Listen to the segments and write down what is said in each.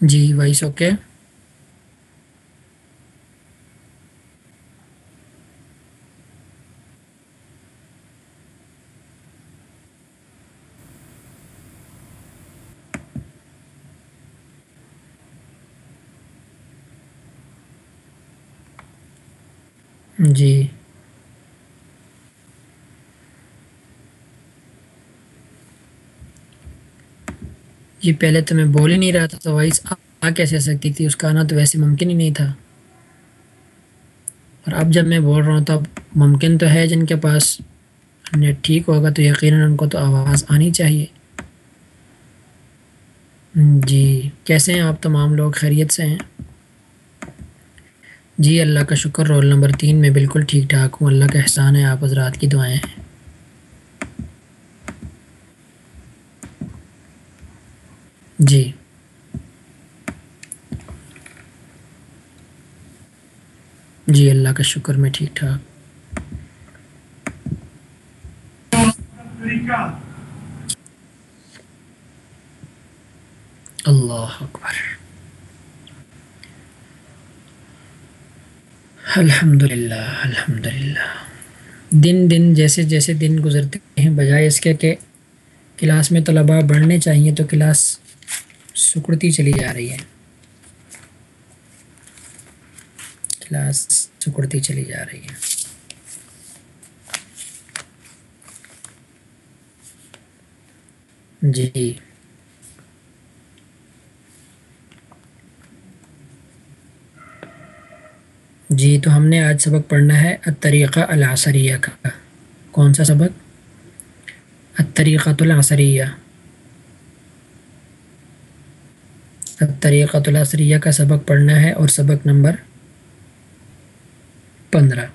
جی voice okay جی۔ جی پہلے تو میں بول ہی نہیں رہا تھا، تو وائس آ کیسے سکتی تھی؟ اس کا آنا تو ویسے ممکن ہی نہیں تھا۔ اور اب جب میں بول رہا ہوں تو اب ممکن تو ہے جن کے پاس نیٹ ٹھیک ہوگا تو یقیناً ان کو تو آواز آنی چاہیے۔ جی کیسے ہیں آپ تمام لوگ؟ خیریت سے ہیں؟ جی اللہ کا شکر، رول نمبر تین میں بالکل ٹھیک ٹھاک ہوں۔ اللہ کا احسان ہے، آپ حضرات کی دعائیں ہیں۔ جی۔ جی اللہ کا شکر، میں ٹھیک ٹھاک۔ اللہ اکبر۔ الحمد للہ الحمد للہ دن دن جیسے جیسے دن گزرتے ہیں، بجائے اس کے کہ کلاس میں طلباء بڑھنے چاہیے تو کلاس سکڑتی چلی جا رہی ہے۔ کلاس سکڑتی چلی جا رہی ہے۔ جی۔ جی تو ہم نے آج سبق پڑھنا ہے الطریقہ العصریہ کا۔ کون سا سبق؟ الطریقۃ العصریہ۔ الطریقۃ العصریہ کا سبق پڑھنا ہے اور سبق نمبر پندرہ۔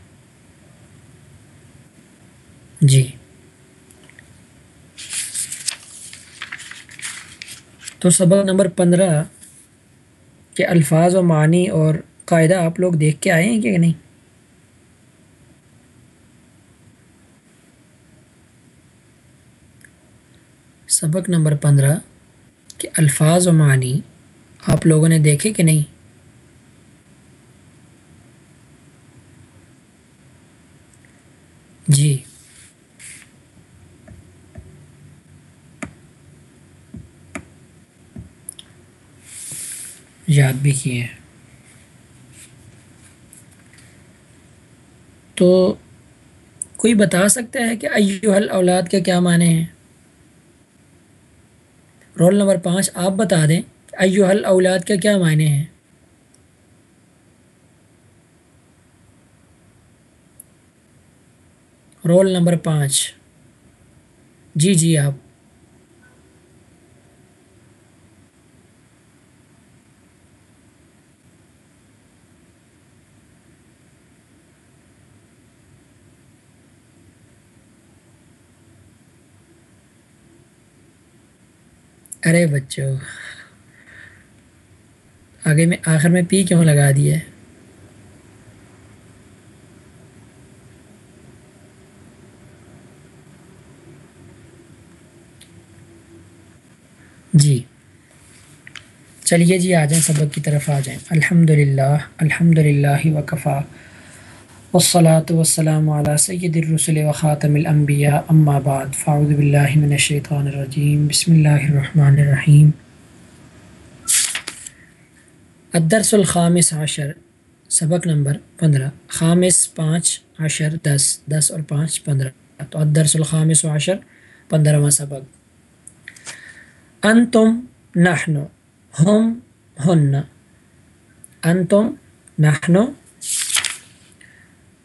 جی۔ تو سبق نمبر پندرہ کے الفاظ و معنی اور قاعدہ آپ لوگ دیکھ کے آئے ہیں کہ نہیں؟ سبق نمبر پندرہ کے الفاظ و معنی آپ لوگوں نے دیکھے کہ نہیں؟ جی۔ یاد بھی کیے ہیں۔ تو کوئی بتا سکتا ہے کہ ایو حل اولاد کے کیا معنی ہیں؟ رول نمبر پانچ آپ بتا دیں۔ ایو حل اولاد کے کیا معنی ہیں رول نمبر پانچ۔ جی جی آپ۔ ارے بچوں۔ آگے میں آخر میں پی کیوں لگا دیا جی۔ چلیے جی آ جائیں، سبق کی طرف آ جائیں۔ الحمد للہ الحمد للہ وکفا۔ والصلاة والسلام على سید الرسل و خاتم الانبیاء، اما بعد، فاعوذ باللہ من الشیطان الرجیم، بسم اللہ الرحمن الرحیم۔ الدرس الخامس عشر، سبق نمبر پندرہ۔ خامس پانچ عشر دس دس اور پانچ پندرہ۔ تو الدرس الخامس عشر، پندرہواں سبق۔ انتم نحن، ہم، ہن۔ انتم نحن۔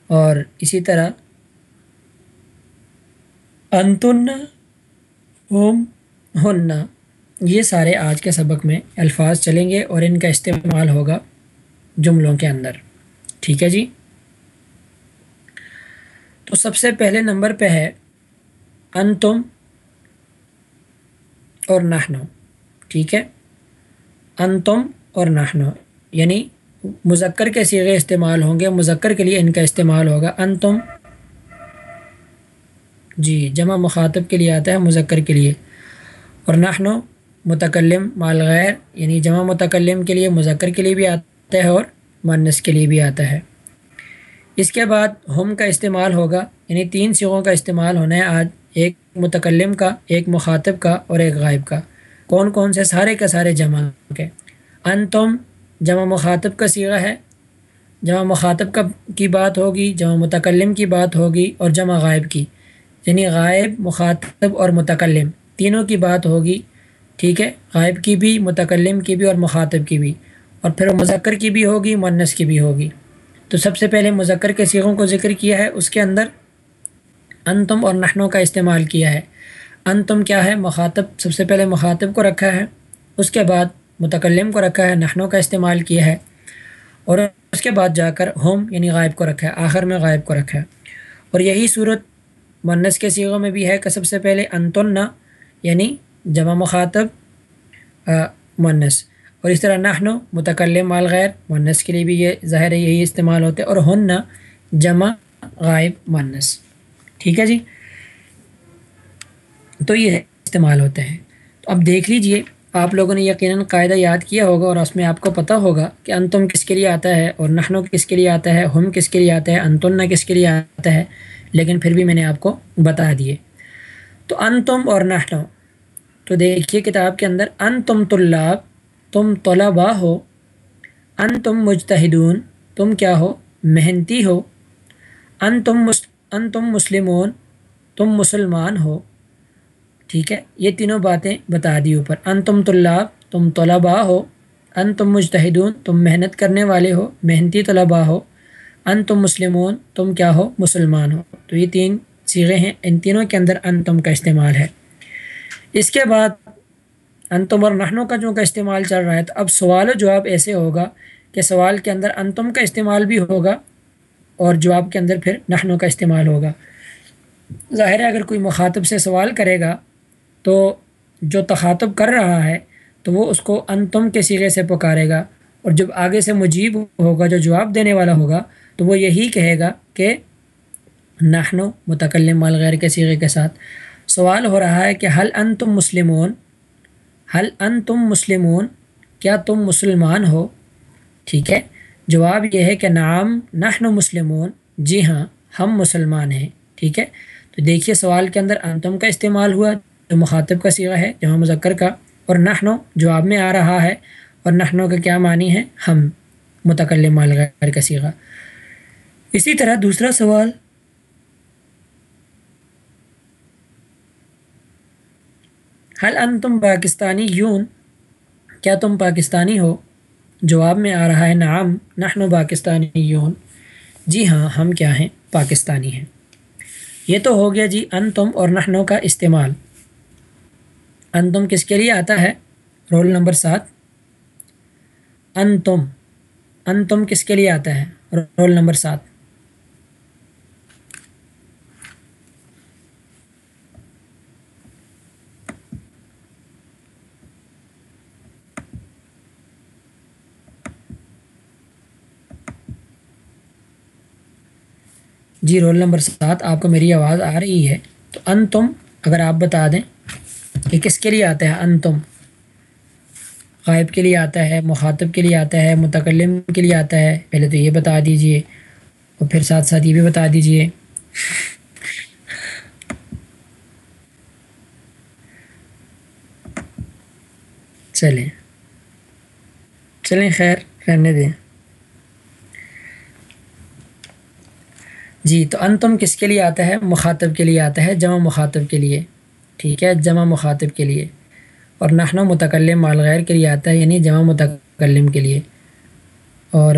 اور اسی طرح، انتن ہوم ہننا یہ سارے آج کے سبق میں الفاظ چلیں گے اور ان کا استعمال ہوگا جملوں کے اندر۔ ٹھیک ہے جی؟ تو سب سے پہلے نمبر پہ ہے، انتم اور نہنو ٹھیک ہے؟ انتم اور نہنو یعنی مذکر کے سیغے استعمال ہوں گے، مذکر کے لیے ان کا استعمال ہوگا۔ ان تم جی جمع مخاطب کے لیے آتا ہے، مذکر کے لیے۔ اور نحنو متکلم مال غیر یعنی جمع متکلم کے لیے مذکر کے لیے بھی آتا ہے اور مانس کے لیے بھی آتا ہے۔ اس کے بعد ہم کا استعمال ہوگا یعنی تین سیغوں کا استعمال ہونا ہے آج، ایک متکلم کا، ایک مخاطب کا اور ایک غائب کا۔ کون کون سے؟ سارے کے سارے جمع کے۔ ان تم جمع مخاطب کا سیغہ ہے۔ جمع مخاطب کا کی بات ہوگی؟ جمع متکلم کی بات ہوگی اور جمع غائب کی۔ یعنی غائب، مخاطب اور متکلم، تینوں کی بات ہوگی۔ ٹھیک ہے؟ غائب کی بھی، متکلم کی بھی اور مخاطب کی بھی۔ اور پھر مذکر کی بھی ہوگی منس کی بھی ہوگی۔ تو سب سے پہلے مذکر کے سیغوں کو ذکر کیا ہے۔ اس کے اندر انتم اور نحنوں کا استعمال کیا ہے۔ انتم کیا ہے؟ مخاطب، سب سے پہلے مخاطب کو رکھا ہے۔ اس کے بعد متکلم کو رکھا ہے نحنوں کا استعمال کیا ہے۔ اور اس کے بعد جا کر ہوم یعنی غائب کو رکھا ہے۔ آخر میں غائب کو رکھا ہے۔ اور یہی صورت منس کے سیغوں میں بھی ہے کہ سب سے پہلے انتن یعنی جمع مخاطب منس اور اس طرح نحن متکلم مال غیر منس کے لیے بھی یہ ظاہر ہے، یہی استعمال ہوتے اور ہن جمع غائب منس ٹھیک ہے جی؟ تو یہ استعمال ہوتے ہیں۔ تو اب دیکھ لیجیے، آپ لوگوں نے یقیناً قاعدہ یاد کیا ہوگا اور اس میں آپ کو پتہ ہوگا کہ انتم کس کے لیے آتا ہے اور نحنو کس کے لیے آتا ہے، ہم کس کے لیے آتا ہے انتن کس کے لیے آتا ہے۔ لیکن پھر بھی میں نے آپ کو بتا دیے۔ تو انتم اور نحنو تو دیکھیے کتاب کے اندر ان تم طلاب، تم طلبا ہو ان تم مجتہدون، تم کیا ہو؟ محنتی ہو ان تم ان تم مسلمون، تم مسلمان ہو۔ ٹھیک ہے، یہ تینوں باتیں بتا دی اوپر۔ ان تم طلاب، تم طلبا ہو ان تم مجتہدون، تم محنت کرنے والے ہو محنتی طلبا ہو ان تم مسلمون، تم کیا ہو؟ مسلمان ہو۔ تو یہ تین سیغے ہیں، ان تینوں کے اندر ان تم کا استعمال ہے۔ اس کے بعد انتم اور نحنوں کا جو کا استعمال چل رہا ہے، تو اب سوال و جواب ایسے ہوگا کہ سوال کے اندر انتم کا استعمال بھی ہوگا اور جواب کے اندر پھر نحنوں کا استعمال ہوگا۔ ظاہر ہے، اگر کوئی مخاطب سے سوال کرے گا تو جو تخاطب کر رہا ہے، تو وہ اس کو انتم کے سیغے سے پکارے گا۔ اور جب آگے سے مجیب ہوگا، جو جواب دینے والا ہوگا، تو وہ یہی کہے گا کہ نحنو متکلم مالغیر کے سیغے کے ساتھ۔ سوال ہو رہا ہے کہ حل ان تم مسلمون حل ان تم مسلمون، کیا تم مسلمان ہو؟ ٹھیک ہے، جواب یہ ہے کہ نام نحن مسلمون جی ہاں ہم مسلمان ہیں، ٹھیک ہے۔ تو دیکھیے سوال کے اندر انتم کا استعمال ہوا، جو مخاطب کا سیغہ ہے جمع مذکر کا، اور نحنو جواب میں آ رہا ہے، اور نحنو کا کیا معنی ہے؟ ہم متکل مال غیر کا سیغہ۔ اسی طرح دوسرا سوال حل ان تم پاکستانی یون؟ کیا تم پاکستانی ہو؟ جواب میں آ رہا ہے، نعم، نحن پاکستانی یون۔ جی ہاں ہم کیا ہیں؟ پاکستانی ہیں۔ یہ تو ہو گیا جی ان تم اور نحنوں کا استعمال۔ ان تم کس کے لیے آتا ہے؟ رول نمبر سات۔ ان تم ان تم کس کے لیے آتا ہے؟ رول نمبر سات۔ جی رول نمبر سات، آپ کو میری آواز آ رہی ہے۔ تو ان تم اگر آپ بتا دیں کہ کس کے لیے آتا ہے ان تم غائب کے لیے آتا ہے، مخاطب کے لیے آتا ہے، متکلم کے لیے آتا ہے۔ پہلے تو یہ بتا دیجیے، اور پھر ساتھ ساتھ یہ بھی بتا دیجیے۔ چلیں۔ چلیں خیر رہنے دیں۔ جی تو ان تم کس کے لیے آتا ہے؟ مخاطب کے لیے آتا ہے، جمع مخاطب کے لیے۔ ٹھیک ہے، جمع مخاطب کے لیے۔ اور نحن متکلم مال غیر کے لیے آتا ہے یعنی جمع متکلم کے لیے۔ اور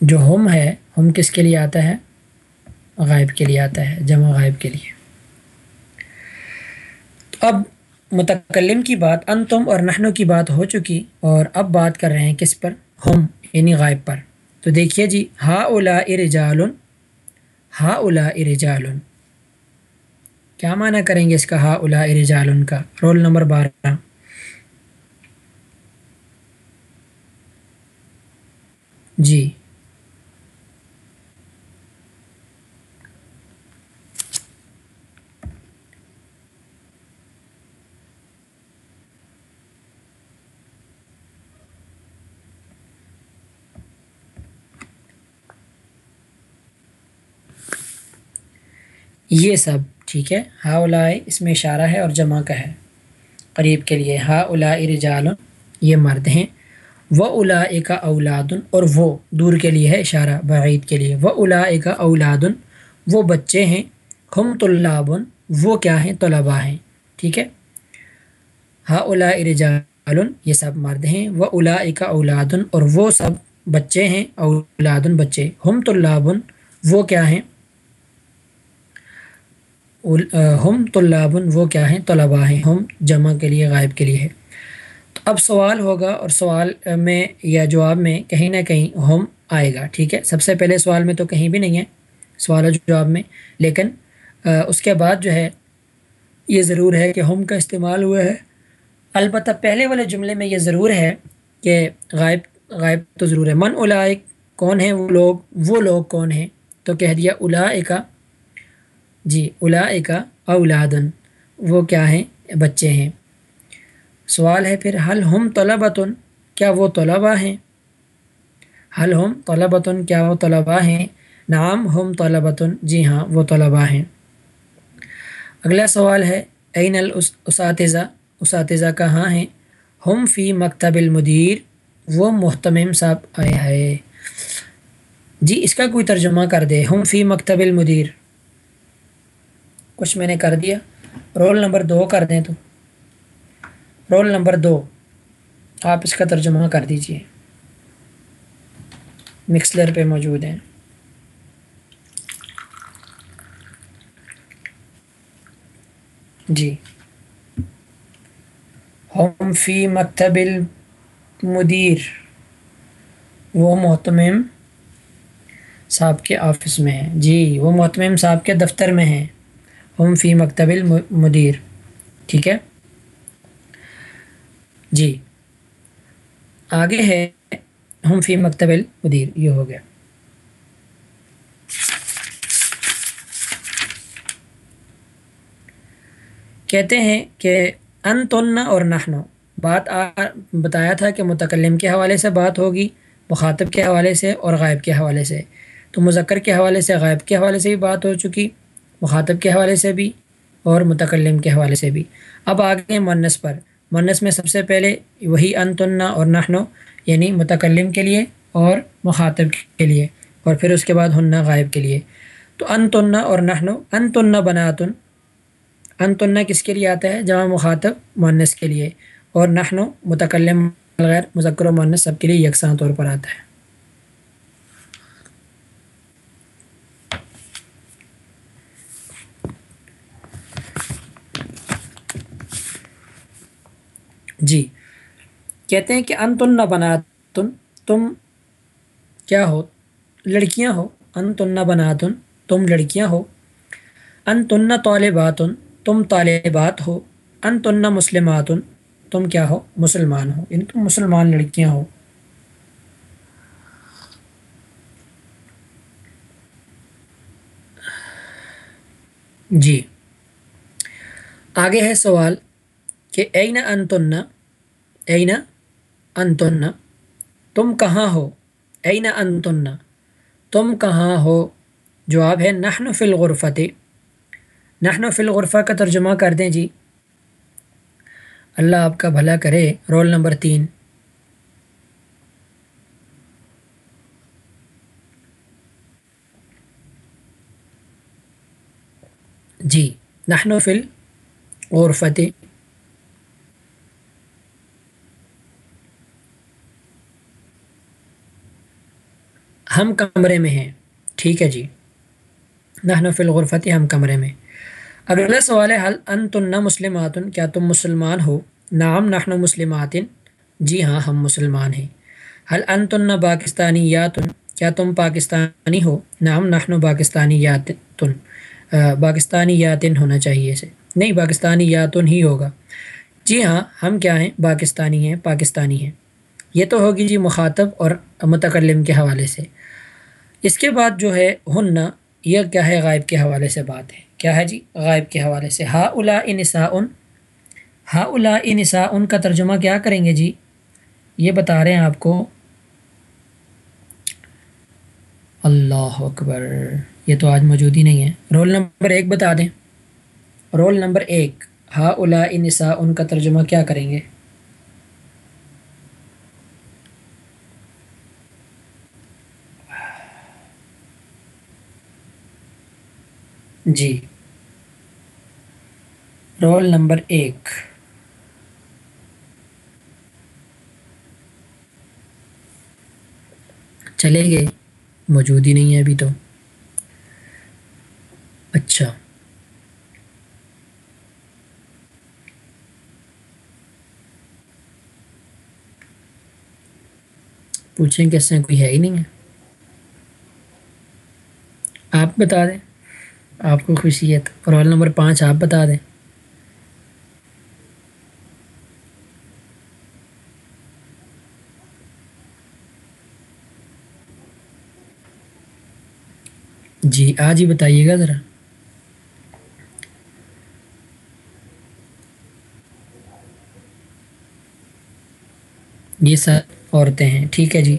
جو ہم ہے، ہم کس کے لیے آتا ہے؟ غائب کے لیے آتا ہے، جمع غائب کے لیے۔ تو اب متکلم کی بات ان تم اور نحنوں کی بات ہو چکی، اور اب بات کر رہے ہیں کس پر؟ ہم یعنی غائب پر۔ تو دیکھیے جی ہا اولا ارجال ہا اولا ارجال کیا معنی کریں گے اس کا ہا اولا ارجال کا؟ رول نمبر بارہ۔ جی۔ یہ سب، ٹھیک ہے؟ ہا اولائے اس میں اشارہ ہے اور جمع کا ہے۔ قریب کے لیے ہا الا رجال یہ مرد ہیں۔ و الا کا اولاد، اور وہ دور کے لیے ہے اشارہ، بعید کے لیے۔ و الا کا اولاد، وہ بچے ہیں۔ ہم طلاب وہ کیا ہیں؟ طلباء ہیں۔ ٹھیک ہے؟ ہا الا رجال یہ سب مرد ہیں۔ و الا کا اولاد، اور وہ سب بچے ہیں۔ اولاد بچے۔ ہم طلاب وہ کیا ہیں؟ ہم طلاب وہ کیا ہیں؟ طلباء ہیں۔ ہم جمع کے لیے، غائب کے لیے ہے تو اب سوال ہوگا اور سوال میں یا جواب میں کہیں نہ کہیں ہم آئے گا، ٹھیک ہے؟ سب سے پہلے سوال میں تو کہیں بھی نہیں ہے، سوال و جواب میں۔ لیکن اس کے بعد جو ہے، یہ ضرور ہے کہ ہم کا استعمال ہوا ہے۔ البتہ پہلے والے جملے میں یہ ضرور ہے کہ غائب غائب تو ضرور ہے۔ من اولائک، کون ہیں وہ لوگ؟ وہ لوگ کون ہیں؟ تو کہہ دیا الا جی الا اولادن، وہ کیا ہیں؟ بچے ہیں۔ سوال ہے پھر حل ہم طلبتن، کیا وہ طلبا ہیں؟ حل ہم طلبتن، کیا وہ طلبا ہیں؟ نام ہم طلبتن جی ہاں وہ طلبا ہیں۔ اگلا سوال ہے عین الاساتذہ؟ اساتذہ کہاں ہیں؟ ہم فی مکتب المدیر، وہ محتمم صاحب آئے ہے جی اس کا کوئی ترجمہ کر دے۔ ہم فی مکتب المدیر۔ کچھ میں نے کر دیا۔ رول نمبر دو کر دیں تو۔ رول نمبر دو، آپ اس کا ترجمہ کر دیجیے۔ مکسلر پہ موجود ہیں۔ جی۔ ہم فی مکتب المدیر۔ وہ محتمم صاحب کے آفس میں ہیں۔ جی وہ محتمم صاحب کے دفتر میں ہیں۔ ہم فی مکتب المدیر۔ ٹھیک ہے؟ جی۔ آگے ہے، ہم فی مکتب المدیر، یہ ہو گیا۔ کہتے ہیں کہ ان تن اور نحنو بات آ، بتایا تھا کہ متکلم کے حوالے سے بات ہوگی، مخاطب کے حوالے سے اور غائب کے حوالے سے۔ تو مذکر کے حوالے سے، غائب کے حوالے سے بھی بات ہو چکی۔ مخاطب کے حوالے سے بھی اور متکلم کے حوالے سے بھی۔ اب آگے منس پر۔ منس میں سب سے پہلے وہی ان تنّا اور نحنو یعنی متکلم کے لیے اور مخاطب کے لیے، اور پھر اس کے بعد ہننا غائب کے لیے۔ تو ان تنّا اور نحنو ان تنّا بناتن۔ ان تنّا کس کے لیے آتا ہے؟ جمع مخاطب منس کے لیے۔ اور نحنو متکلم غیر مذکر و منس سب کے لیے یکساں طور پر آتا ہے۔ جی۔ کہتے ہیں کہ ان تن تم کیا ہو؟ لڑکیاں ہو۔ ان تن تم لڑکیاں ہو۔ ان تن طالباتن، تم طالبات ہو۔ ان تن مسلماتن، تم کیا ہو؟ مسلمان ہو۔ یعنی تم مسلمان لڑکیاں ہو۔ جی۔ آگے ہے سوال کہ این انتن؟ این انتن تم کہاں ہو این انتن تم کہاں ہو جواب ہے نحن فی الغرفت نحن فی الغرفہ کا ترجمہ کر دیں جی. اللہ آپ کا بھلا کرے. رول نمبر تین. جی. نحن فی الغرفت ہم کمرے میں ہیں۔ ٹھیک ہے جی۔ نحن فی الغرفت ہم کمرے میں۔ اگلا سوال ہے حل ان تن مسلماتن؟ کیا تم مسلمان ہو؟ نام نحن مسلماتن۔ جی ہاں ہم مسلمان ہیں۔ حل ان تن پاکستانی یاتن کیا تم پاکستانی ہو؟ نام نحن پاکستانی یاتن پاکستانی یاتن ہونا چاہیے اسے۔ نہیں پاکستانی یاتن ہی ہوگا۔ جی ہاں ہم کیا ہیں؟ پاکستانی ہیں پاکستانی ہیں۔ یہ تو ہوگی جی مخاطب اور متکلم کے حوالے سے۔ اس کے بعد جو ہے ہننا یہ کیا ہے، غائب کے حوالے سے بات ہے۔ کیا ہے جی؟ غائب کے حوالے سے۔ ہا الا انسا ان ہا الا انسا ان کا ترجمہ کیا کریں گے جی؟ یہ بتا رہے ہیں آپ کو۔ اللہ اکبر، یہ تو آج موجود ہی نہیں ہے۔ رول نمبر ایک بتا دیں۔ رول نمبر ایک ہا الا نسا ان کا ترجمہ کیا کریں گے؟ جی۔ رول نمبر ایک۔ چلے گئے۔ موجود ہی نہیں ہے ابھی تو۔ اچھا۔ پوچھیں کہ کوئی ہے ہی نہیں ہے۔ آپ بتا دیں۔ آپ کو خوشی ہے تو رول نمبر پانچ آپ بتا دیں۔ جی آج ہی بتائیے گا ذرا۔ یہ سب عورتیں ہیں، ٹھیک ہے جی۔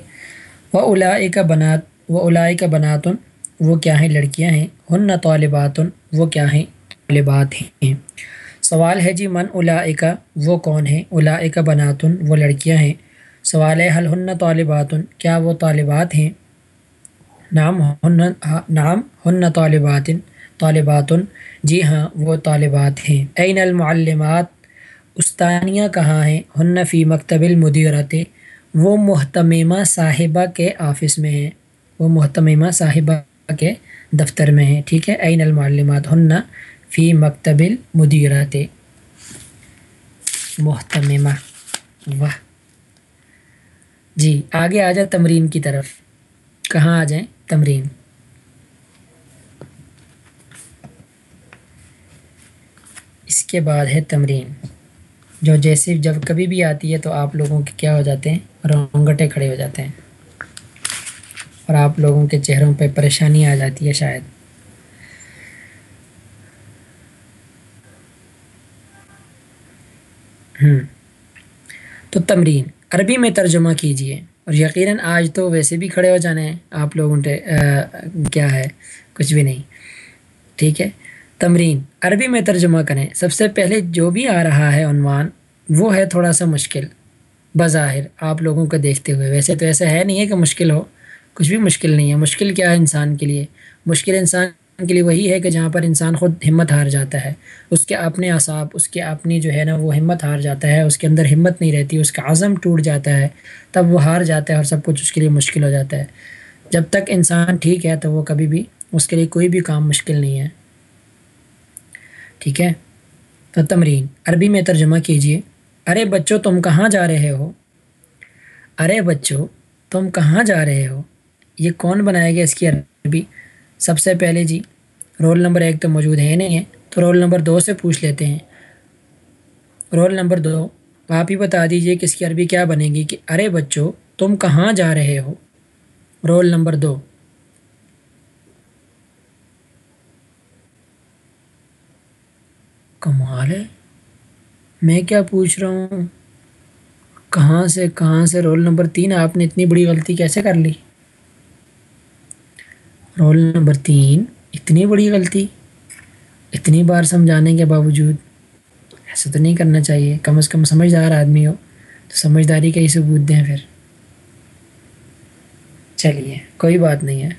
وہ الائی کا بنات وہ الائی کا بناتن وہ کیا ہیں؟ لڑکیاں ہیں۔ ہن طالبات وہ کیا ہیں؟ طالبات ہیں۔ سوال ہے جی من الائی کا وہ کون ہیں؟ الائی کا بناتن، وہ لڑکیاں ہیں۔ سوال ہے حل ہن طالبات کیا وہ طالبات ہیں؟ نام ہن نام ہن طالبات طالبات جی ہاں وہ طالبات ہیں۔ عین المعلمات، استانیہ کہاں ہیں؟ ہن فی مکتب المدیرت وہ محتمہ صاحبہ کے آفس میں ہیں۔ وہ محتمہ صاحبہ کے دفتر میں ہیں، ٹھیک ہے؟ عین المعلمات ہن فی مکتب المدیرت محتمہ واہ۔ جی آگے آ جائے تمرین کی طرف۔ کہاں آ جائیں؟ تمرین۔ اس کے بعد ہے تمرین۔ جو جیسے جب کبھی بھی آتی ہے تو آپ لوگوں کے کیا ہو جاتے ہیں؟ رونگٹے کھڑے ہو جاتے ہیں۔ اور آپ لوگوں کے چہروں پہ پریشانی آ جاتی ہے شاید۔ ہوں تو تمرین۔ عربی میں ترجمہ کیجیے اور یقیناً آج تو ویسے بھی کھڑے ہو جانے ہیں۔ آپ لوگوں نے کیا ہے؟ کچھ بھی نہیں۔ ٹھیک ہے۔ تمرین۔ عربی میں ترجمہ کریں۔ سب سے پہلے جو بھی آ رہا ہے عنوان، وہ ہے تھوڑا سا مشکل۔ بظاہر آپ لوگوں کو دیکھتے ہوئے۔ ویسے تو ایسا ہے نہیں ہے کہ مشکل ہو۔ کچھ بھی مشکل نہیں ہے۔ مشکل کیا ہے انسان کے لیے؟ مشکل انسان کے لیے وہی ہے کہ جہاں پر انسان خود ہمت ہار جاتا ہے۔ اس کے اپنے اعصاب، اس کے اپنی جو ہے نا وہ ہمت ہار جاتا ہے، اس کے اندر ہمت نہیں رہتی، اس کا عزم ٹوٹ جاتا ہے۔ تب وہ ہار جاتا ہے اور سب کچھ اس کے لیے مشکل ہو جاتا ہے۔ جب تک انسان ٹھیک ہے تو وہ کبھی بھی اس کے لیے کوئی بھی کام مشکل نہیں ہے۔ ٹھیک ہے؟ تو تمرین۔ عربی میں ترجمہ کیجیے۔ ارے بچوں، تم کہاں جا رہے ہو؟ ارے بچوں، تم کہاں جا رہے ہو؟ یہ کون بنائے گا اس کی عربی؟ سب سے پہلے جی رول نمبر ایک تو موجود ہے نہیں ہے، تو رول نمبر دو سے پوچھ لیتے ہیں۔ رول نمبر دو، آپ ہی بتا دیجیے کہ اس کی عربی کیا بنے گی کہ ارے بچوں، تم کہاں جا رہے ہو؟ رول نمبر دو۔ کمال ہے؟ میں کیا پوچھ رہا ہوں؟ کہاں سے کہاں سے؟ رول نمبر تین، آپ نے اتنی بڑی غلطی کیسے کر لی؟ رول نمبر تین اتنی بڑی غلطی اتنی بار سمجھانے کے باوجود ایسا تو نہیں کرنا چاہیے کم از کم سمجھدار آدمی ہو تو سمجھداری کا ہی ثبوت دیں پھر چلیے کوئی بات نہیں ہے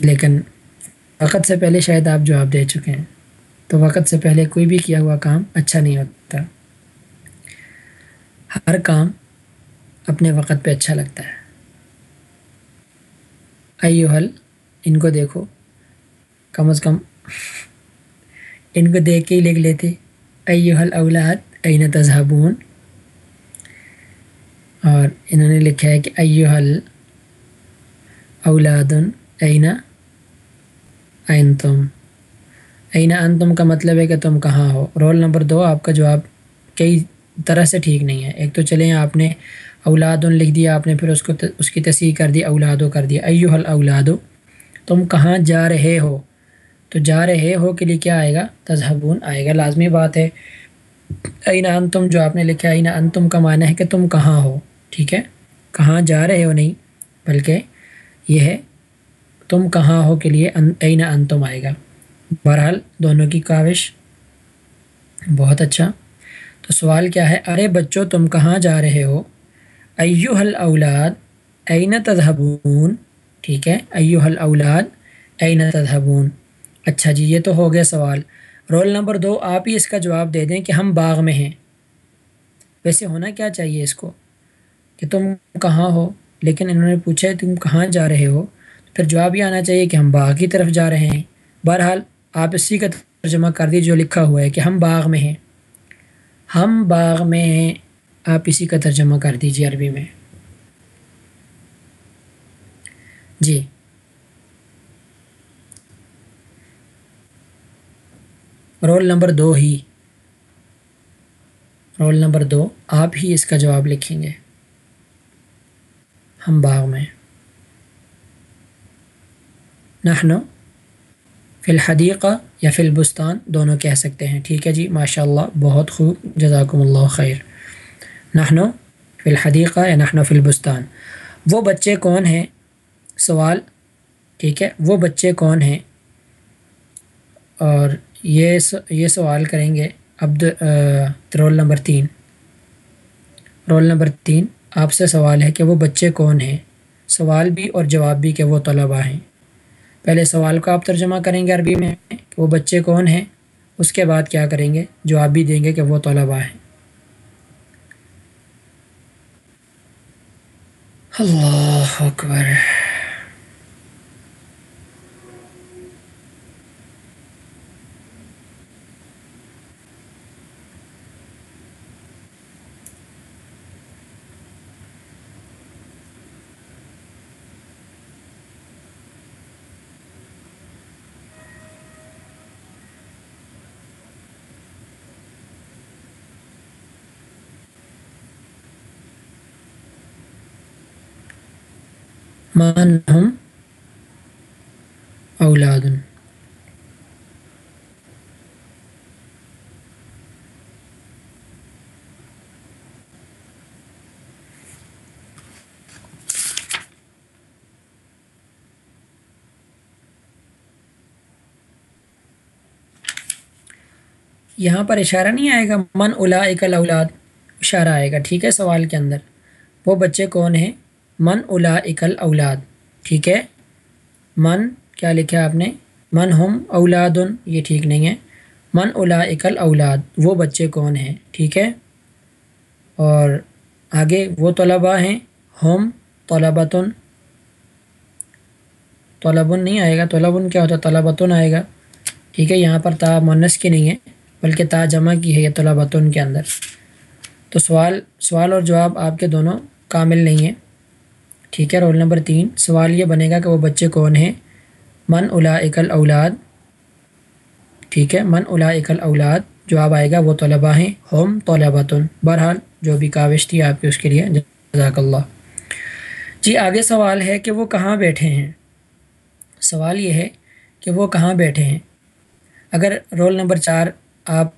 لیکن وقت سے پہلے شاید آپ جواب دے چکے ہیں تو وقت سے پہلے کوئی بھی کیا ہوا کام اچھا نہیں ہوتا ہر کام اپنے وقت پہ اچھا لگتا ہے آئیو حل ان کو دیکھو، کم از کم ان کو دیکھ کے ہی لکھ لیتے ایو حل اولاد عین تذہبون؟ اور انہوں نے لکھا ہے کہ ایو حل اولاد عین عین تم عین ان تم کا مطلب ہے کہ تم کہاں ہو۔ رول نمبر دو، آپ کا جواب کئی طرح سے ٹھیک نہیں ہے۔ ایک تو چلیں، آپ نے اولاد لکھ دیا، آپ نے پھر اس کو اس کی تصحیح کر دی، اولادو کر دیا۔ ایو حل اولادو تم کہاں جا رہے ہو؟ تو جا رہے ہو کے لیے کیا آئے گا؟ تذہبون، آئے گا، لازمی بات ہے۔ عین ان تم جو آپ نے لکھا ہے عین ان تم کا معنی ہے کہ تم کہاں ہو، ٹھیک ہے؟ کہاں جا رہے ہو نہیں، بلکہ یہ ہے تم کہاں ہو کے لیے این ان تم آئے گا۔ بہرحال دونوں کی کاوش بہت اچھا۔ تو سوال کیا ہے؟ ارے بچوں، تم کہاں جا رہے ہو؟ ایو حل اولاد این تذہبون ٹھیک ہے؟ ایو حل اولاد این تذہبون؟ اچھا جی یہ تو ہو گیا سوال۔ رول نمبر دو، آپ ہی اس کا جواب دے دیں کہ ہم باغ میں ہیں۔ ویسے ہونا کیا چاہیے اس کو؟ کہ تم کہاں ہو، لیکن انہوں نے پوچھا ہے تم کہاں جا رہے ہو۔ پھر جواب یہ آنا چاہیے کہ ہم باغ کی طرف جا رہے ہیں۔ بہرحال، آپ اسی کا ترجمہ کر دیجیے جو لکھا ہوا ہے کہ ہم باغ میں ہیں۔ ہم باغ میں ہیں، آپ اسی کا ترجمہ کر دیجیے عربی میں۔ جی۔ رول نمبر دو ہی۔ رول نمبر دو، آپ ہی اس کا جواب لکھیں گے۔ ہم باغ میں۔ نحن فی الحدیقہ یا فی البستان، دونوں کہہ سکتے ہیں۔ ٹھیک ہے جی ماشاء اللہ بہت خوب، جزاکم اللہ خیر۔ نحن فی الحدیقہ یا نحن فی البستان۔ وہ بچے کون ہیں؟ سوال، ٹھیک ہے، وہ بچے کون ہیں؟ اور یہ یہ سوال کریں گے عبد رول نمبر تین۔ رول نمبر تین، آپ سے سوال ہے کہ وہ بچے کون ہیں؟ سوال بھی اور جواب بھی کہ وہ طلباء ہیں۔ پہلے سوال کو آپ ترجمہ کریں گے عربی میں کہ وہ بچے کون ہیں؟ اس کے بعد کیا کریں گے؟ جواب بھی دیں گے کہ وہ طلباء ہیں۔ اللہ اکبر۔ من ہم اولاد یہاں پر اشارہ نہیں آئے گا من الا اکل اولاد اشارہ آئے گا، ٹھیک ہے، سوال کے اندر۔ وہ بچے کون ہیں؟ من الا اکل اولاد ٹھیک ہے؟ من، کیا لکھا آپ نے؟ من ہم اولاد یہ ٹھیک نہیں ہے۔ من الا اکل اولاد وہ بچے کون ہیں؟ ٹھیک ہے؟ اور آگے وہ طلباء ہیں۔ ہم طلبتن۔ طلبن نہیں آئے گا، طلبن کیا ہوتا ہے؟ طلبتن آئے گا۔ ٹھیک ہے، یہاں پر تا منس کی نہیں ہے، بلکہ تا جمع کی ہے یہ طلبتن کے اندر۔ تو سوال سوال اور جواب آپ کے دونوں کامل نہیں ہیں۔ ٹھیک ہے رول نمبر تین۔ سوال یہ بنے گا کہ وہ بچے کون ہیں؟ من الا اکل اولاد ٹھیک ہے، من الا اکل اولاد جواب آئے گا، وہ طلباء ہیں۔ ہوم طلباتن بہرحال جو بھی کاوش تھی آپ کی، اس کے لیے۔ جزاک اللہ۔ جی آگے سوال ہے کہ وہ کہاں بیٹھے ہیں؟ سوال یہ ہے کہ وہ کہاں بیٹھے ہیں؟ اگر رول نمبر چار آپ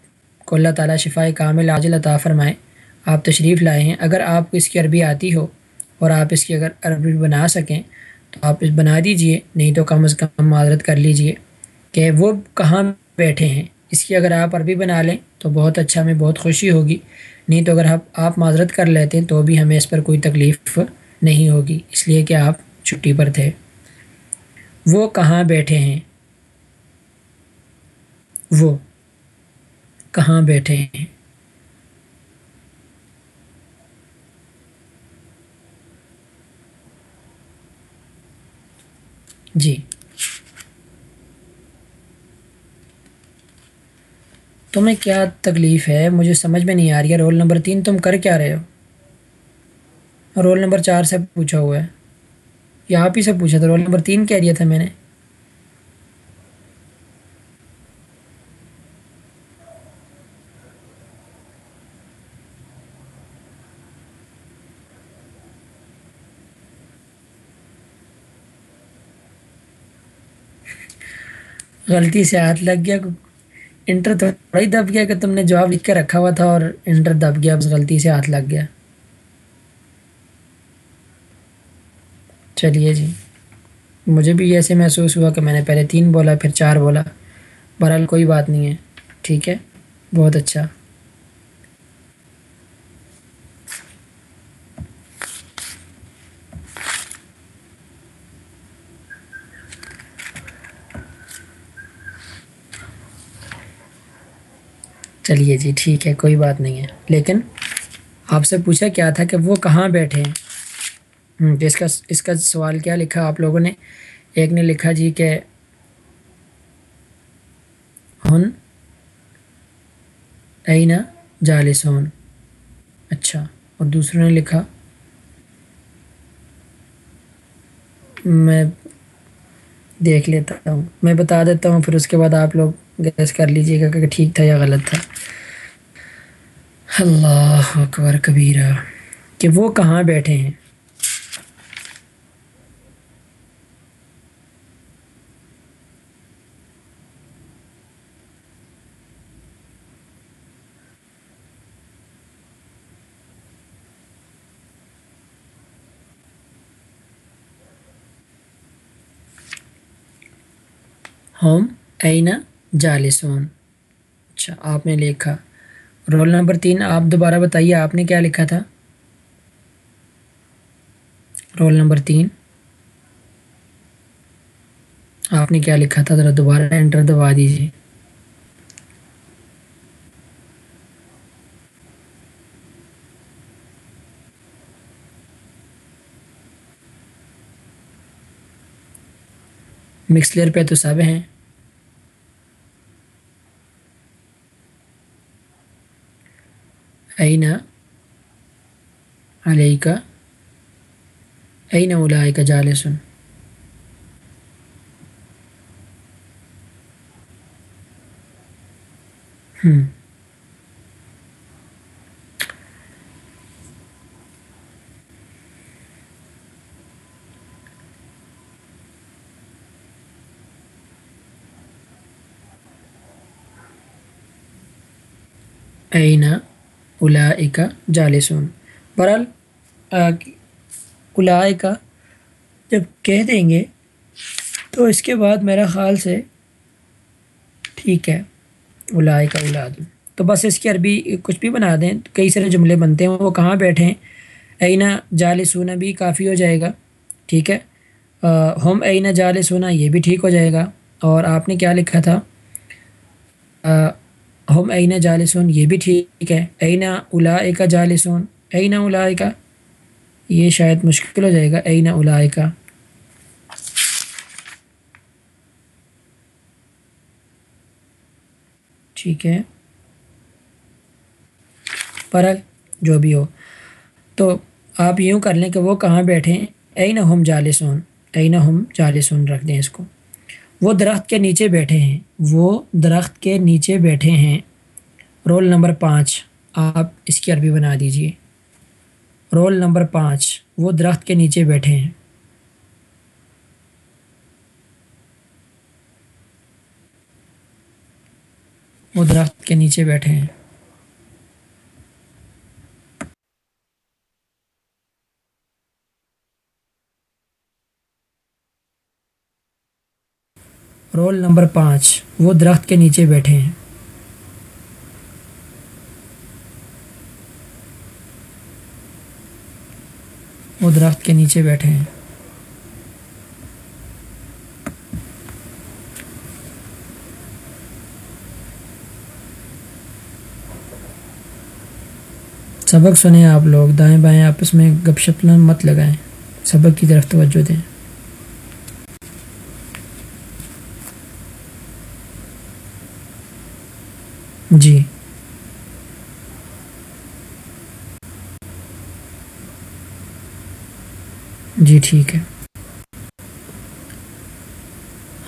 کو اللہ تعالیٰ شفاء کامل عاجل عطا فرمائیں آپ تشریف لائے ہیں، اگر آپ کو اس کی عربی آتی ہو اور آپ اس کی اگر عربی بنا سکیں، تو آپ اس بنا دیجیے، نہیں تو کم از کم معذرت کر لیجیے کہ وہ کہاں بیٹھے ہیں۔ اس کی اگر آپ عربی بنا لیں تو بہت اچھا ہمیں بہت خوشی ہوگی۔ نہیں تو اگر آپ آپ معذرت کر لیتے تو بھی ہمیں اس پر کوئی تکلیف نہیں ہوگی۔ اس لیے کہ آپ چھٹی پر تھے۔ وہ کہاں بیٹھے ہیں؟ وہ کہاں بیٹھے ہیں؟ جی۔ تمہیں کیا تکلیف ہے؟ مجھے سمجھ میں نہیں آ رہی ہے۔ رول نمبر تین، تم کر کیا رہے ہو؟ رول نمبر چار سے پوچھا ہوا ہے۔ یہ آپ ہی سے پوچھا تھا۔ رول نمبر تین کہہ دیا تھا میں نے۔ غلطی سے ہاتھ لگ گیا، انٹر تھوڑا ہی دب گیا کہ تم نے جواب لکھ کے رکھا ہوا تھا اور انٹر دب گیا، بس غلطی سے ہاتھ لگ گیا۔ چلیے جی مجھے بھی ایسے محسوس ہوا کہ میں نے پہلے تین بولا، پھر چار بولا، بہرحال کوئی بات نہیں ہے، ٹھیک ہے، بہت اچھا۔ چلیے جی ٹھیک ہے، کوئی بات نہیں ہے۔ لیکن آپ سے پوچھا کیا تھا کہ وہ کہاں بیٹھے ہیں؟ اس کا اس کا سوال کیا لکھا آپ لوگوں نے؟ ایک نے لکھا جی کہ ہن اینا جالسون۔ اچھا اور دوسروں نے لکھا، میں دیکھ لیتا ہوں، میں بتا دیتا ہوں، پھر اس کے بعد آپ لوگ گیس کر لیجیے گا کہ ٹھیک تھا یا غلط تھا۔ اللہ اکبر کبیرہ، کہ وہ کہاں بیٹھے ہیں؟ ہوم اینا جالسون۔ اچھا آپ نے لکھا۔ رول نمبر تین آپ دوبارہ بتائیے آپ نے کیا لکھا تھا؟ رول نمبر تین آپ نے کیا لکھا تھا؟ ذرا دوبارہ انٹر دبا دیجیے مکسلر پہ تو سب ہیں۔ این علیہ کا این اولائے کا جالسن hmm. ہوں این کا جالسون۔ برحال اولائے کا جب کہہ دیں گے، تو اس کے بعد میرا خیال سے ٹھیک ہے اولائے کا اولاد۔ تو بس اس کی عربی کچھ بھی بنا دیں، کئی سارے جملے بنتے ہیں، وہ کہاں بیٹھے ہیں؟ اینا جالسونا بھی کافی ہو جائے گا، ٹھیک ہے؟ ہم اینا جالسونا یہ بھی ٹھیک ہو جائے گا۔ اور آپ نے کیا لکھا تھا؟ ہم اینا جالسون؟ یہ بھی ٹھیک ہے۔ اینا الا کا جالسون؟ اینا الا کا یہ شاید مشکل ہو جائے گا۔ اینا الا کا ٹھیک ہے۔ پر جو بھی ہو۔ تو آپ یوں کر لیں کہ وہ کہاں بیٹھے؟ ہیں ہم جالسون۔ اینا ہم جالسون رکھ دیں اس کو۔ وہ درخت کے نیچے بیٹھے ہیں۔ وہ درخت کے نیچے بیٹھے ہیں۔ رول نمبر پانچ، آپ اس کی عربی بنا دیجیے۔ رول نمبر پانچ، وہ درخت کے نیچے بیٹھے ہیں۔ وہ درخت کے نیچے بیٹھے ہیں۔ رول نمبر پانچ، وہ درخت کے نیچے بیٹھے ہیں۔ وہ درخت کے نیچے بیٹھے ہیں۔ سبق سنیں آپ لوگ، دائیں بائیں آپس میں گپ شپ مت لگائیں۔ سبق کی طرف توجہ دیں جی جی ٹھیک ہے۔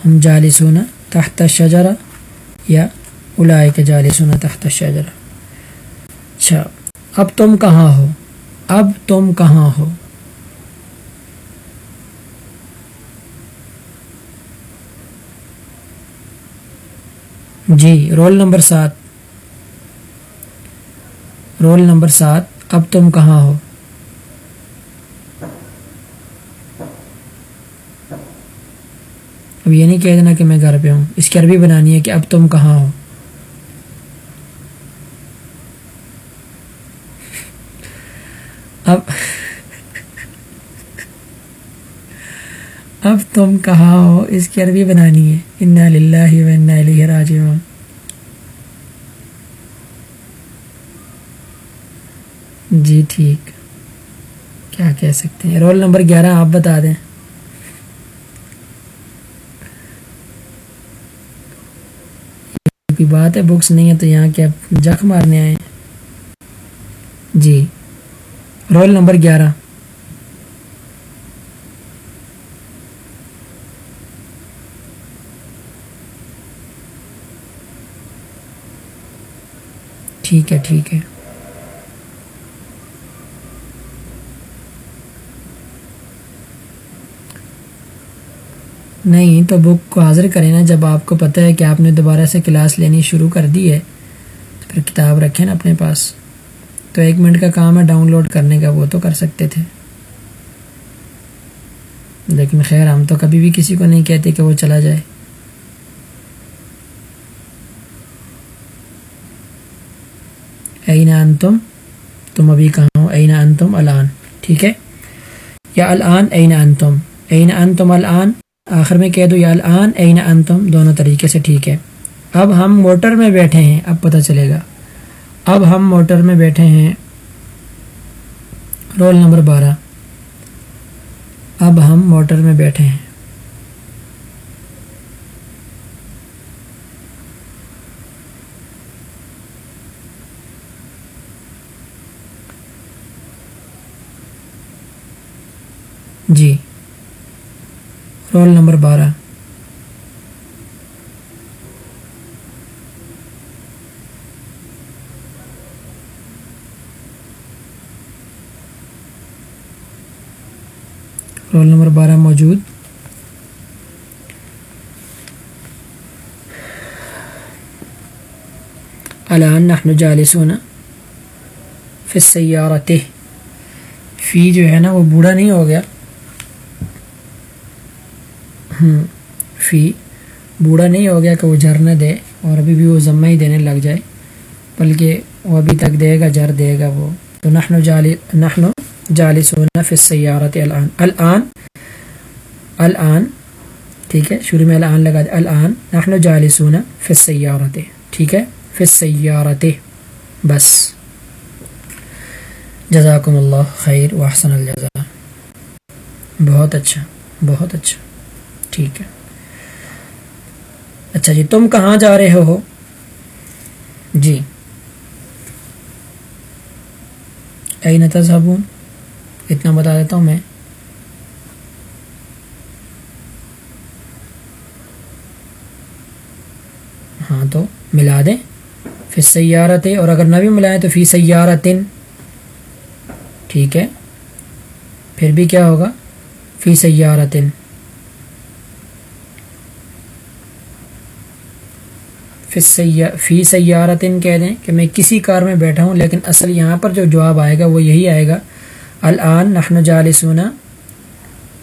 ہم جالی سونا تحت شجرا یا الائے کے جالی سونا تحت شجرا اچھا اب تم کہاں ہو؟ اب تم کہاں ہو؟ جی رول نمبر سات۔ رول نمبر سات، اب تم کہاں ہو؟ اب یہ نہیں کہہ دینا کہ میں گھر پہ ہوں۔ اس کی عربی بنانی ہے کہ اب تم کہاں ہو؟ اب اب تم کہاں ہو؟ اس کی عربی بنانی ہے۔ انا للہ و انا الیہ راجعون۔ جی ٹھیک۔ کیا کہہ سکتے ہیں؟ رول نمبر گیارہ آپ بتا دیں۔ بات ہے بکس نہیں ہے تو یہاں کیا جخ مارنے آئے جی۔ رول نمبر گیارہ۔ ٹھیک ہے ٹھیک ہے۔ نہیں تو بک کو حاضر کریں نا۔ جب آپ کو پتہ ہے کہ آپ نے دوبارہ سے کلاس لینی شروع کر دی ہے تو پھر کتاب رکھیں نا اپنے پاس۔ تو ایک منٹ کا کام ہے ڈاؤن لوڈ کرنے کا، وہ تو کر سکتے تھے۔ لیکن خیر، ہم تو کبھی بھی کسی کو نہیں کہتے کہ وہ چلا جائے۔ اینا انتم؟ تم ابھی کہاں ہو؟ اینا انتم الان، ٹھیک ہے؟ یا الان اینا انتم؟ اینا انتم الان؟ آخر میں کہہ دو، یا الان این انتم؟ دونوں طریقے سے ٹھیک ہے۔ اب ہم موٹر میں بیٹھے ہیں، اب پتہ چلے گا۔ اب ہم موٹر میں بیٹھے ہیں۔ رول نمبر بارہ۔ اب ہم موٹر میں بیٹھے ہیں۔ جی۔ رول نمبر بارہ۔ رول نمبر بارہ موجود۔ الان نحن جالسون فی السیارت فی جو ہے نا وہ بوڑھا نہیں ہو گیا۔ ہاں، فی، بوڑھا نہیں ہو گیا کہ وہ جھر نہ دے اور ابھی بھی وہ ضمہ ہی دینے لگ جائے۔ بلکہ وہ ابھی تک دے گا جر دے گا وہ۔ تو نحن جالی، نحن جالسون فی السیارت الان الان الان، ٹھیک ہے، شروع میں الان لگا دے الان، نحن جالسون فی السیارت، ٹھیک ہے، فی السیارت، بس۔ جزاکم اللہ خیر و الجزا بہت اچھا بہت اچھا۔ ٹھیک ہے۔ اچھا جی تم کہاں جا رہے ہو؟ جی۔ این تذہبون اتنا بتا دیتا ہوں میں۔ ہاں تو ملا دیں۔ پھر سیارت اور اگر نہ بھی ملائیں تو فی سیارتن۔ ٹھیک ہے۔ پھر بھی کیا ہوگا؟ فی سیارتن۔ فی سیارتن کہہ دیں کہ میں کسی کار میں بیٹھا ہوں، لیکن اصل یہاں پر جو جواب آئے گا وہ یہی آئے گا، الان نحن جالسونا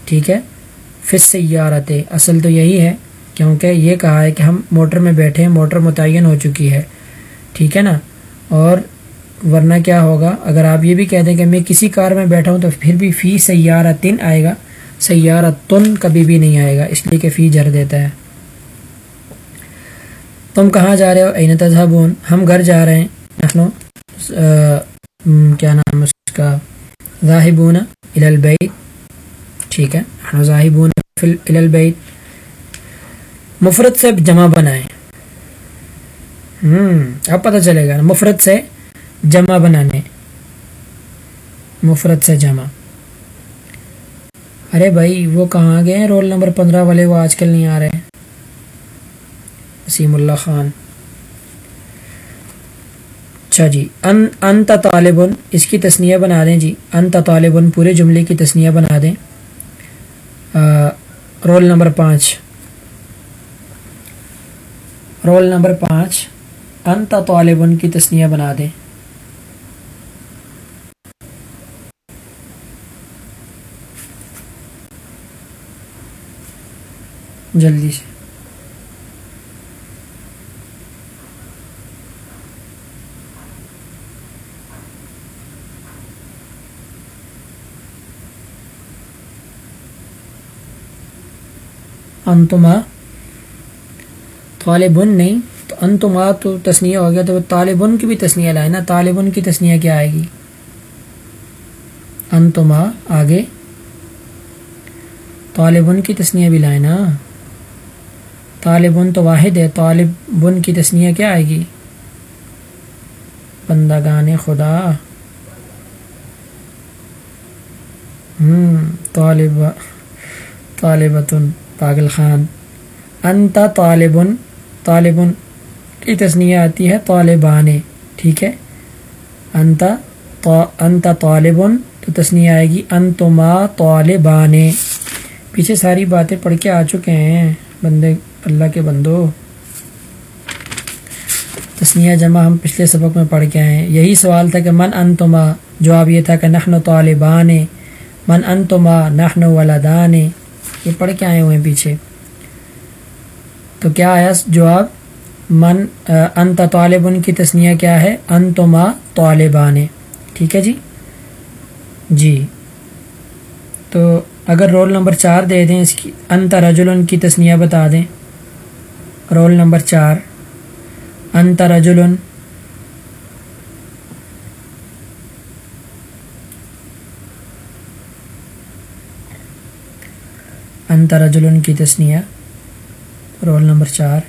ٹھیک ہے فص سیارت، اصل تو یہی ہے، کیونکہ یہ کہا ہے کہ ہم موٹر میں بیٹھے ہیں، موٹر متعین ہو چکی ہے، ٹھیک ہے نا؟ اور ورنہ کیا ہوگا؟ اگر آپ یہ بھی کہہ دیں کہ میں کسی کار میں بیٹھا ہوں تو پھر بھی فی سیارتن آئے گا، سیارتن کبھی بھی نہیں آئے گا، اس لیے کہ فی جر دیتا ہے۔ تم کہاں جا رہے ہو؟ این تذہبون؟ ہم گھر جا رہے ہیں۔ نحنو کیا نام اس کا؟ ذاہبون الالبیت ٹھیک ہے۔ نحنو ذاہبون الالبیت مفرد سے جمع بنائیں۔ ہوں اب پتہ چلے گا۔ مفرد سے جمع بنانے۔ مفرد سے جمع۔ ارے بھائی، وہ کہاں گئے ہیں؟ رول نمبر پندرہ والے، وہ آج کل نہیں آ رہے۔ وسیم اللہ خان۔ اچھا جی ان، انت طالبن، اس کی تصنیہ بنا دیں جی۔ انت طالبن، پورے جملے کی تصنیہ بنا دیں۔ رول نمبر پانچ۔ رول نمبر پانچ، انت طالبن کی تصنیہ بنا دیں۔ جلدی سے۔ انتما، طالبن نہیں، تو انتما تو تسنیہ ہو گیا، تو طالبن کی بھی تسنیہ لائے نا، طالبن کی تسنیہ کیا آئے گی؟ انتما آگے، طالبن کی تسنیہ بھی لائے نا۔ طالبن تو واحد ہے، طالبن کی تسنیہ کیا آئے گی؟ بندہ گان خدا طالب، طالبتن۔ پاگل خان۔ انتا طالبن طالبن، کی تسنیہ آتی ہے طالبان۔ ٹھیک ہے۔ انتا انتا طالبن، تو تسنیہ آئے گی انتما طالبان۔ پیچھے ساری باتیں پڑھ کے آ چکے ہیں بندے، اللہ کے بندو۔ تسنیہ جمع ہم پچھلے سبق میں پڑھ کے آئے ہیں۔ یہی سوال تھا کہ من انتما؟ جواب یہ تھا کہ نخن طالبان۔ من انتما؟ نخن ولدان۔ یہ پڑھ کے آئے ہوئے ہیں پیچھے۔ تو کیا آیا جواب؟ من انت طالب ان کی تسنیہ کیا ہے؟ انتما طالبان۔ ٹھیک ہے جی؟ جی۔ تو اگر رول نمبر چار دے دیں اس کی، انت رجل کی تسنیہ بتا دیں۔ رول نمبر چار۔ انت رجل رجل کی تسنیہ، رول نمبر چار۔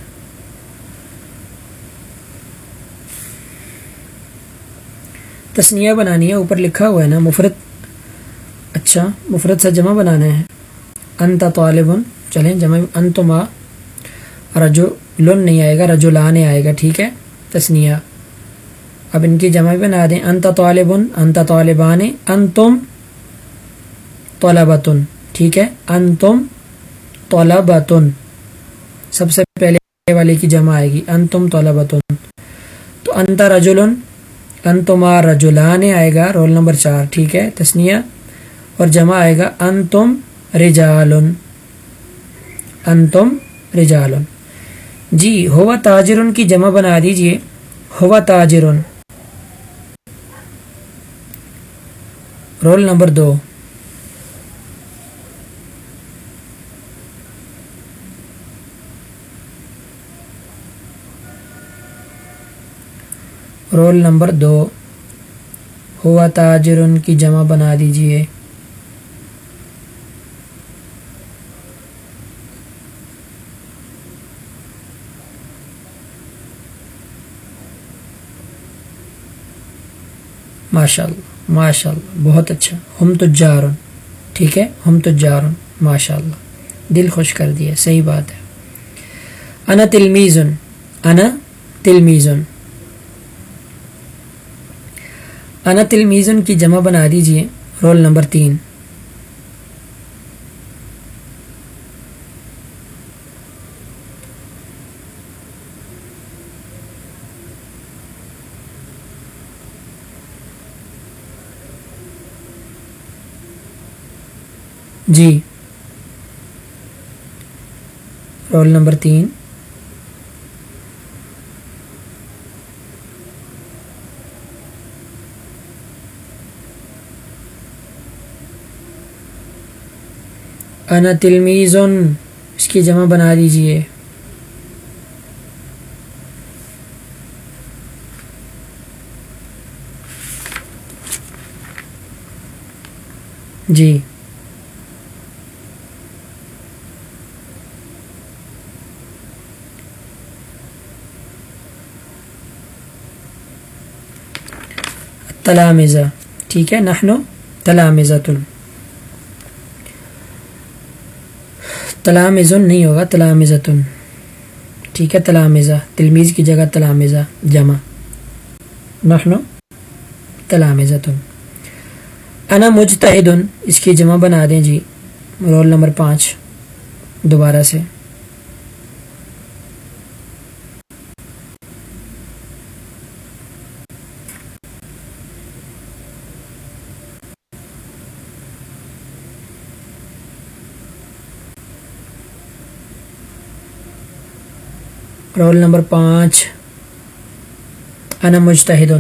تسنیہ بنانی ہے، اوپر لکھا ہوا ہے نا مفرت اچھا مفرت سے جمع بنانا ہے۔ انت طالب چلیں، جمع۔ انتما رجو لن نہیں آئے گا رجو لانے آئے گا، ٹھیک ہے؟ تسنیہ۔ اب ان کی جمع بنا دیں۔ انت طالب انت طالبان، انتم طلبتن ٹھیک ہے؟ انتم طلبتن۔ سب سے پہلے والے کی جمع آئے گی۔ انتم طلبتن۔ تو انت رجلن۔ انتما رجولان آئے گا۔ رول نمبر چار، ٹھیک ہے، تسنیہ۔ اور جمع آئے گا۔ انتم رجالن۔ انتم رجالن۔ جی ہوا تاجرن کی جمع بنا دیجیے۔ ہوا تاجرن۔ رول نمبر دو۔ رول نمبر دو۔ ہوا تاجر ان کی جمع بنا دیجیے۔ ماشاء اللہ ماشاء اللہ بہت اچھا۔ ہم تو جارن، ٹھیک ہے؟ ہم تو جارن ماشاء اللہ دل خوش کر دیا، صحیح بات ہے۔ انا تلمیزن انا تلمیزن۔ انا تلمیزن کی جمع بنا دیجیے رول نمبر تین۔ جی۔ رول نمبر تین۔ انا تلمیزن اس کی جمع بنا دیجیے جی۔ تلامزہ ٹھیک ہے نحنو تلامزتن تلامزن نہیں ہوگا تلامزتن ٹھیک ہے تلامزہ تلمیز کی جگہ تلامزہ جمع۔ نحنو تلامزتن انا مجتہدن۔ اس کی جمع بنا دیں جی۔ رول نمبر پانچ۔ دوبارہ سے۔ رول نمبر پانچ انا مجتہد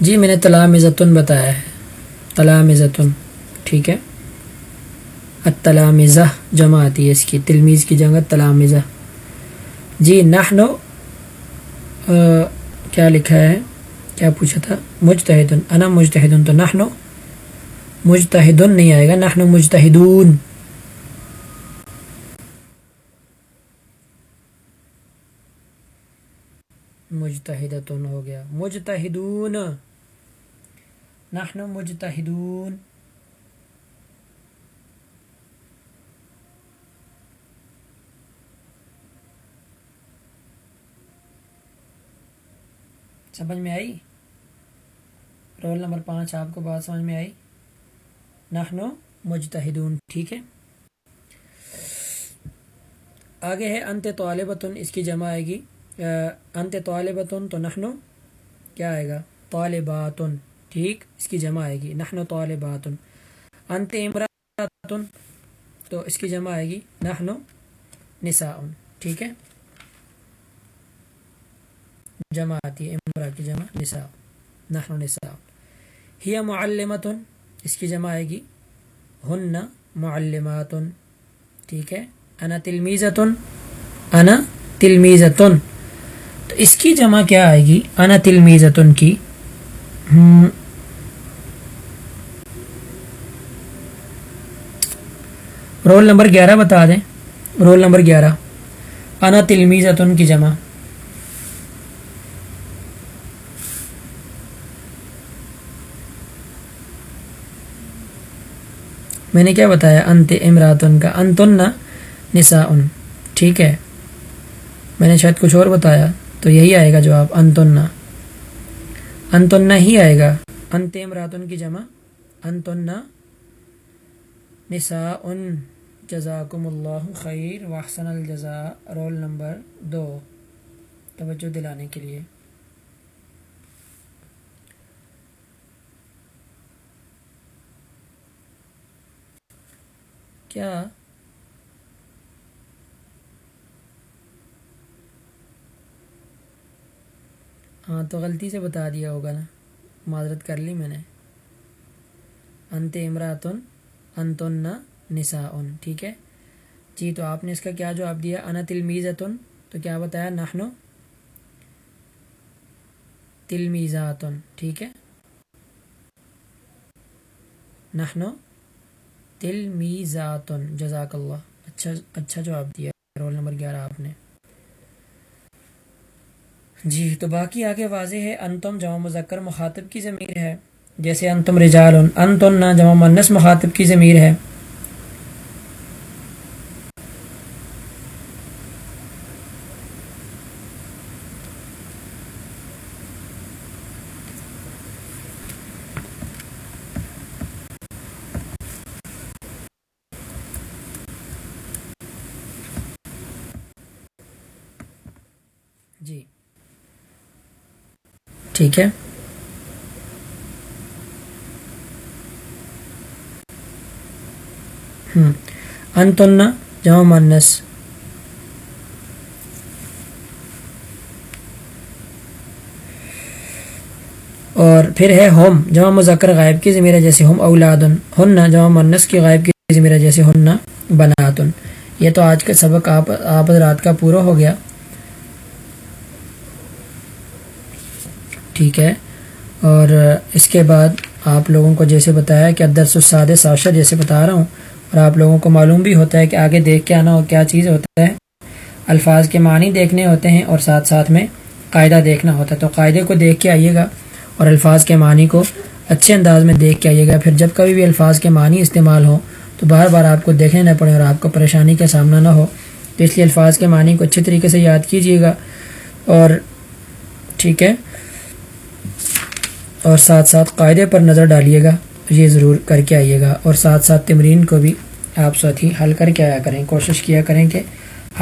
جی میں نے تلام عزتن بتایا ہے۔ تلام عزتن ٹھیک ہے؟ التلامزہ جمع آتی ہے اس کی تلمیز کی جگہ تلامزہ جی نحنو کیا لکھا ہے؟ کیا پوچھا تھا؟ مجتہدن، انا مجتہدن، تو نحنو مجتہدن نہیں آئے گا، نحنو مجتہدون۔ مجتہدتن ہو گیا۔ مجتہدون نحن مجتہدون۔ سمجھ میں آئی؟ رول نمبر پانچ آپ کو بات سمجھ میں آئی۔ نحن مجتہدون، ٹھیک ہے؟ آگے ہے، انت طالبتن، اس کی جمع آئے گی۔ انت طالبتن تو نحن کیا آئے گا؟ طالباتن، ٹھیک؟ اس کی جمع آئے گی۔ نحن طالبات انت امراتن، تو اس کی جمع آئے گی۔ نحن نساء ٹھیک ہے؟ جمع آتی ہے امرا کی جمع نساء، نحن نساء۔ ہی معلمت اس کی جمع آئے گی۔ ہن معلمات ٹھیک ہے۔ انا تلمیزتن انا تلمیزتن تو اس کی جمع کیا آئے گی؟ انا تلمیزتن کی۔ رول نمبر گیارہ بتا دیں۔ رول نمبر گیارہ۔ انا تلمیزتن کی جمع۔ میں نے کیا بتایا؟ انت امراتن کا، انتن نسا ان ٹھیک ہے۔ میں نے شاید کچھ اور بتایا، تو یہی آئے گا جواب، انتن۔ انتن ہی آئے گا۔ انت امراتن کی جمع۔ انتن نساء جزاکم اللہ خیر۔ واحسن الجزا رول نمبر دو۔ توجہ دلانے کے لیے۔ کیا؟ ہاں تو غلطی سے بتا دیا ہوگا نا۔ معذرت کر لی میں نے۔ انت امراتن، انتن نسا ان ٹھیک ہے؟ جی تو آپ نے اس کا کیا جواب دیا؟ انا تلمیزتن تو کیا بتایا؟ نحنو تلمیزاتن ٹھیک ہے؟ تلمیزاتن جزاک اللہ۔ اچھا اچھا جواب دیا۔ رول نمبر گیارہ آپ نے۔ جی تو باقی آگے واضح ہے، انتم جمع مذکر مخاطب کی ضمیر ہے۔ جیسے انتم رجال انتن نہ جمع منس مخاطب کی ضمیر ہے جی ٹھیک ہے۔ انتن جمع مانس اور پھر ہے ہوم جمع مذکر غائب کی ضمیر جیسے ہوم اولادن۔ ہن جمع منس کی غائب کی ضمیر جیسے ہن بناتن۔ یہ تو آج کا سبق آپ آپ رات کا پورا ہو گیا۔ ٹھیک ہے۔ اور اس کے بعد آپ لوگوں کو جیسے بتایا کہ درس الساد ساشا جیسے بتا رہا ہوں، اور آپ لوگوں کو معلوم بھی ہوتا ہے کہ آگے دیکھ کے آنا ہو کیا چیز ہوتا ہے۔ الفاظ کے معنی دیکھنے ہوتے ہیں اور ساتھ ساتھ میں قاعدہ دیکھنا ہوتا ہے۔ تو قاعدے کو دیکھ کے آئیے گا اور الفاظ کے معنی کو اچھے انداز میں دیکھ کے آئیے گا۔ پھر جب کبھی بھی الفاظ کے معنی استعمال ہوں تو بار بار آپ کو دیکھنے نہ پڑے اور آپ کو پریشانی کا سامنا نہ ہو۔ تو اس لیے الفاظ کے معنی کو اچھے طریقے سے یاد کیجیے گا۔ اور ٹھیک ہے۔ اور ساتھ ساتھ قاعدے پر نظر ڈالیے گا۔ یہ ضرور کر کے آئیے گا۔ اور ساتھ ساتھ تمرین کو بھی آپ ساتھی حل کر کے آیا کریں۔ کوشش کیا کریں کہ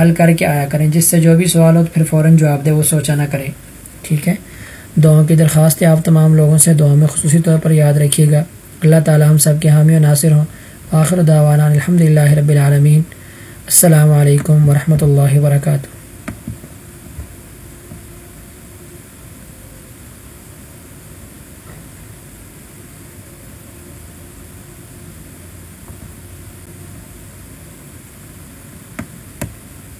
حل کر کے آیا کریں۔ جس سے جو بھی سوال ہو تو پھر فوراً جواب دے، وہ سوچا نہ کریں۔ ٹھیک ہے؟ دعاؤں کی درخواست آپ تمام لوگوں سے دعاؤں میں خصوصی طور پر یاد رکھیے گا۔ اللہ تعالیٰ ہم سب کے حامی و ناصر ہوں۔ آخر دعوانا الحمد للہ رب العالمین۔ السلام علیکم ورحمۃ اللہ وبرکاتہ۔